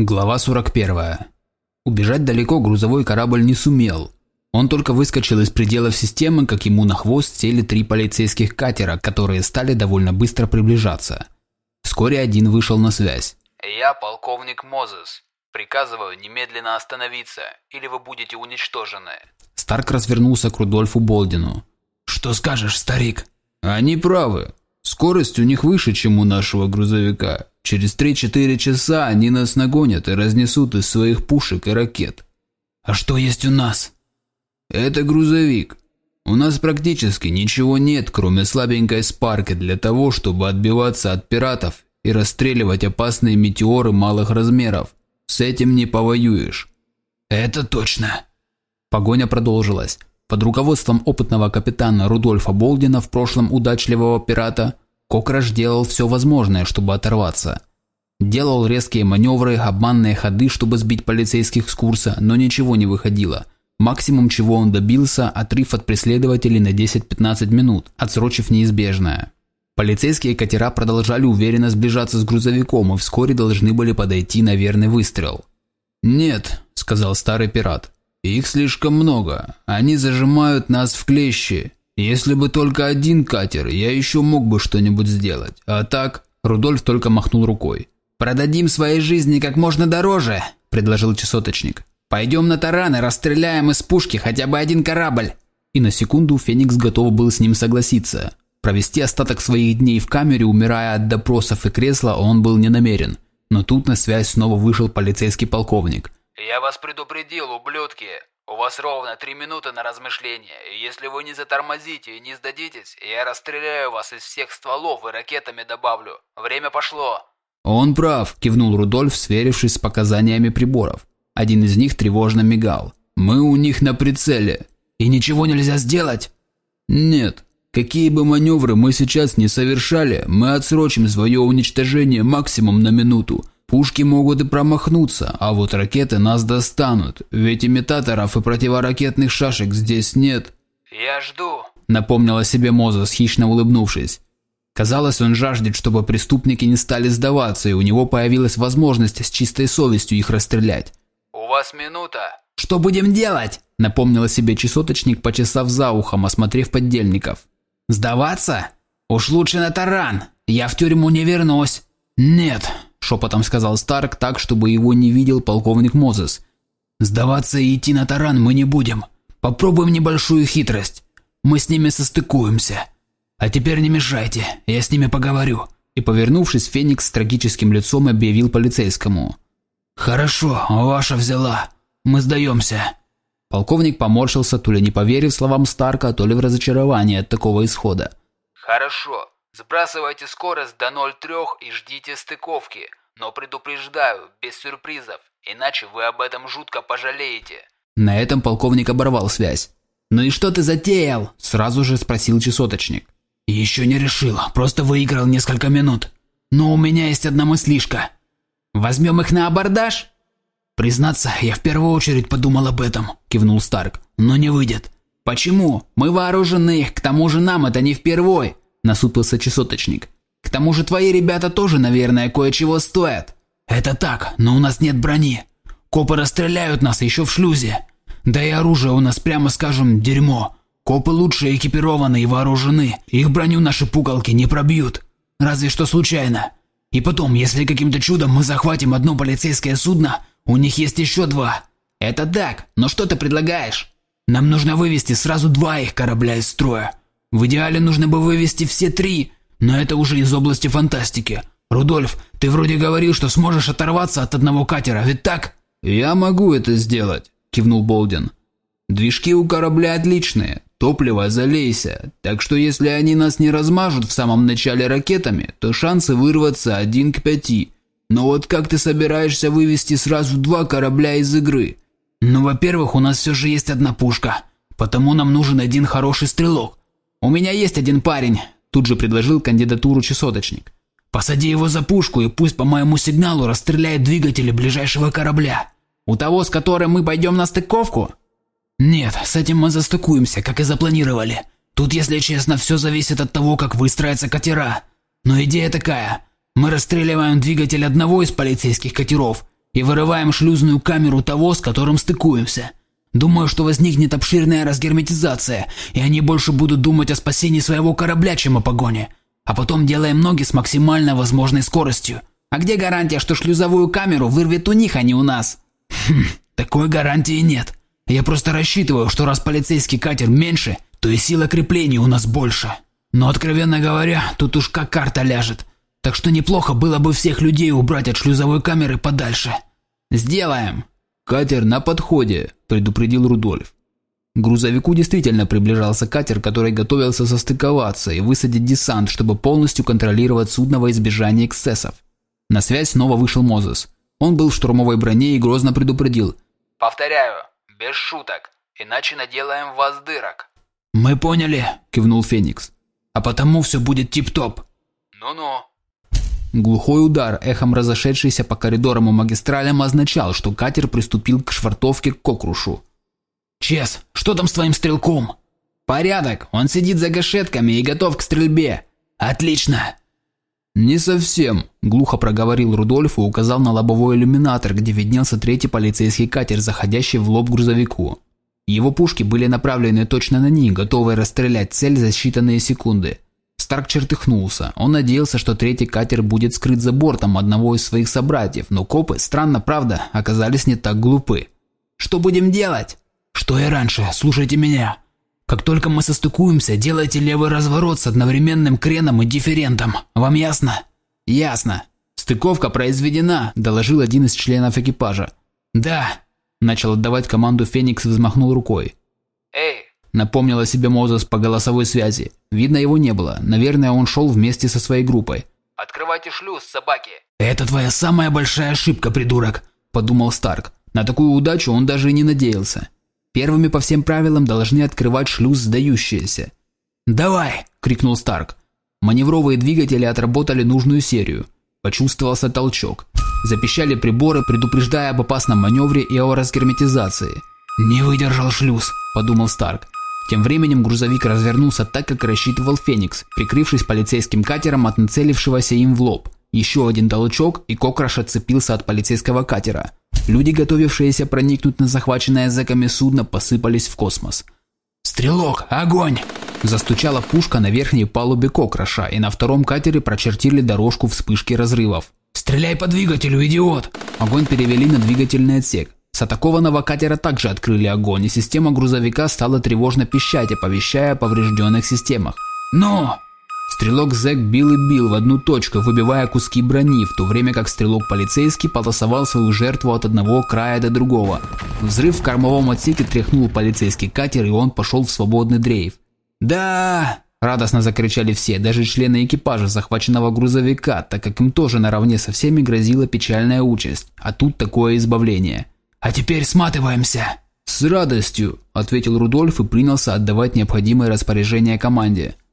Глава 41. Убежать далеко грузовой корабль не сумел. Он только выскочил из пределов системы, как ему на хвост сели три полицейских катера, которые стали довольно быстро приближаться. Вскоре один вышел на связь. «Я полковник Мозес. Приказываю немедленно остановиться, или вы будете уничтожены». Старк развернулся к Рудольфу Болдину. «Что скажешь, старик?» «Они правы. Скорость у них выше, чем у нашего грузовика. Через 3-4 часа они нас нагонят и разнесут из своих пушек и ракет. А что есть у нас? Это грузовик. У нас практически ничего нет, кроме слабенькой спарки для того, чтобы отбиваться от пиратов и расстреливать опасные метеоры малых размеров. С этим не повоюешь. Это точно. Погоня продолжилась. Под руководством опытного капитана Рудольфа Болдина, в прошлом удачливого пирата, Кокраш делал все возможное, чтобы оторваться. Делал резкие маневры, обманные ходы, чтобы сбить полицейских с курса, но ничего не выходило. Максимум, чего он добился – отрыв от преследователей на 10-15 минут, отсрочив неизбежное. Полицейские катера продолжали уверенно сближаться с грузовиком и вскоре должны были подойти на верный выстрел. «Нет», – сказал старый пират, – «их слишком много. Они зажимают нас в клещи. Если бы только один катер, я еще мог бы что-нибудь сделать. А так, Рудольф только махнул рукой. «Продадим свои жизни как можно дороже», – предложил часоточник. «Пойдем на таран и расстреляем из пушки хотя бы один корабль». И на секунду Феникс готов был с ним согласиться. Провести остаток своих дней в камере, умирая от допросов и кресла, он был не намерен. Но тут на связь снова вышел полицейский полковник. «Я вас предупредил, ублюдки. У вас ровно три минуты на размышление, и если вы не затормозите и не сдадитесь, я расстреляю вас из всех стволов и ракетами добавлю. Время пошло. Он прав, кивнул Рудольф, сверившись с показаниями приборов. Один из них тревожно мигал. Мы у них на прицеле. И ничего нельзя сделать? Нет. Какие бы маневры мы сейчас не совершали, мы отсрочим свое уничтожение максимум на минуту. Пушки могут и промахнуться, а вот ракеты нас достанут, ведь имитаторов и противоракетных шашек здесь нет. «Я жду», – напомнила себе Мозес, хищно улыбнувшись. Казалось, он жаждет, чтобы преступники не стали сдаваться, и у него появилась возможность с чистой совестью их расстрелять. «У вас минута». «Что будем делать?» – напомнила себе часоточник, почесав за ухом, осмотрев поддельников. «Сдаваться? Уж лучше на таран. Я в тюрьму не вернусь». «Нет», шепотом сказал Старк так, чтобы его не видел полковник Мозес. «Сдаваться и идти на таран мы не будем. Попробуем небольшую хитрость. Мы с ними состыкуемся. А теперь не мешайте, я с ними поговорю». И, повернувшись, Феникс с трагическим лицом объявил полицейскому. «Хорошо, ваша взяла. Мы сдаемся». Полковник поморщился, то ли не поверив словам Старка, то ли в разочаровании от такого исхода. «Хорошо. Сбрасывайте скорость до 0,3 и ждите стыковки. Но предупреждаю, без сюрпризов, иначе вы об этом жутко пожалеете. На этом полковник оборвал связь. «Ну и что ты затеял?» – сразу же спросил часоточник. «Еще не решил, просто выиграл несколько минут. Но у меня есть одна мыслишка. Возьмем их на абордаж?» «Признаться, я в первую очередь подумал об этом», – кивнул Старк. «Но не выйдет». «Почему? Мы вооружены, к тому же нам это не впервой», – насупился часоточник. К тому же твои ребята тоже, наверное, кое-чего стоят. Это так, но у нас нет брони. Копы расстреляют нас еще в шлюзе. Да и оружие у нас, прямо скажем, дерьмо. Копы лучше экипированы и вооружены. Их броню наши пукалки не пробьют. Разве что случайно. И потом, если каким-то чудом мы захватим одно полицейское судно, у них есть еще два. Это так, но что ты предлагаешь? Нам нужно вывести сразу два их корабля из строя. В идеале нужно бы вывести все три, но это уже из области фантастики. Рудольф, ты вроде говорил, что сможешь оторваться от одного катера, ведь так? Я могу это сделать, кивнул Болдин. Движки у корабля отличные, топливо залейся, так что если они нас не размажут в самом начале ракетами, то шансы вырваться один к пяти. Но вот как ты собираешься вывести сразу два корабля из игры? Ну, во-первых, у нас все же есть одна пушка, потому нам нужен один хороший стрелок. У меня есть один парень, Тут же предложил кандидатуру часоточник. «Посади его за пушку и пусть по моему сигналу расстреляет двигатели ближайшего корабля. У того, с которым мы пойдем на стыковку?» «Нет, с этим мы застыкуемся, как и запланировали. Тут, если честно, все зависит от того, как выстроятся катера. Но идея такая. Мы расстреливаем двигатель одного из полицейских катеров и вырываем шлюзную камеру того, с которым стыкуемся. Думаю, что возникнет обширная разгерметизация, и они больше будут думать о спасении своего корабля, чем о погоне. А потом делаем ноги с максимально возможной скоростью. А где гарантия, что шлюзовую камеру вырвет у них, а не у нас? Хм, такой гарантии нет. Я просто рассчитываю, что раз полицейский катер меньше, то и сила крепления у нас больше. Но, откровенно говоря, тут уж как карта ляжет. Так что неплохо было бы всех людей убрать от шлюзовой камеры подальше. Сделаем. Катер на подходе, предупредил Рудольф. К грузовику действительно приближался катер, который готовился состыковаться и высадить десант, чтобы полностью контролировать судно во избежание эксцессов. На связь снова вышел Мозес. Он был в штурмовой броне и грозно предупредил. «Повторяю, без шуток, иначе наделаем вас дырок». «Мы поняли», – кивнул Феникс. «А потому все будет тип-топ». «Ну-ну». Глухой удар, эхом разошедшийся по коридорам и магистралям, означал, что катер приступил к швартовке к Кокрушу. «Чес, что там с твоим стрелком?» «Порядок, он сидит за гашетками и готов к стрельбе». «Отлично!» «Не совсем», – глухо проговорил Рудольф и указал на лобовой иллюминатор, где виднелся третий полицейский катер, заходящий в лоб грузовику. Его пушки были направлены точно на них, готовые расстрелять цель за считанные секунды. Старк чертыхнулся. Он надеялся, что третий катер будет скрыт за бортом одного из своих собратьев, но копы, странно правда, оказались не так глупы. «Что будем делать?» «Что и раньше, слушайте меня. Как только мы состыкуемся, делайте левый разворот с одновременным креном и дифферентом. Вам ясно?» «Ясно. Стыковка произведена», – доложил один из членов экипажа. «Да», – начал отдавать команду Феникс и взмахнул рукой. «Эй!» – напомнил о себе Мозес по голосовой связи. Видно, его не было. Наверное, он шел вместе со своей группой. «Открывайте шлюз, собаки!» «Это твоя самая большая ошибка, придурок», – подумал Старк. На такую удачу он даже и не надеялся. Первыми по всем правилам должны открывать шлюз сдающиеся. «Давай!» – крикнул Старк. Маневровые двигатели отработали нужную серию. Почувствовался толчок. Запищали приборы, предупреждая об опасном маневре и о разгерметизации. «Не выдержал шлюз», – подумал Старк. Тем временем грузовик развернулся так, как рассчитывал Феникс, прикрывшись полицейским катером от нацелившегося им в лоб. Еще один толчок, и Кокраш отцепился от полицейского катера. Люди, готовившиеся проникнуть на захваченное зэками судно, посыпались в космос. «Стрелок, огонь!» Застучала пушка на верхней палубе Кокраша, и на втором катере прочертили дорожку вспышки разрывов. «Стреляй по двигателю, идиот!» Огонь перевели на двигательный отсек. С атакованного катера также открыли огонь, и система грузовика стала тревожно пищать, оповещая о поврежденных системах. «Ну!» Стрелок Зэк бил и бил в одну точку, выбивая куски брони, в то время как стрелок полицейский полосовал свою жертву от одного края до другого. Взрыв в кормовом отсеке тряхнул полицейский катер, и он пошел в свободный дрейф. «Да!» – радостно закричали все, даже члены экипажа захваченного грузовика, так как им тоже наравне со всеми грозила печальная участь, а тут такое избавление. «А теперь сматываемся!» «С радостью!» – ответил Рудольф и принялся отдавать необходимые распоряжения команде –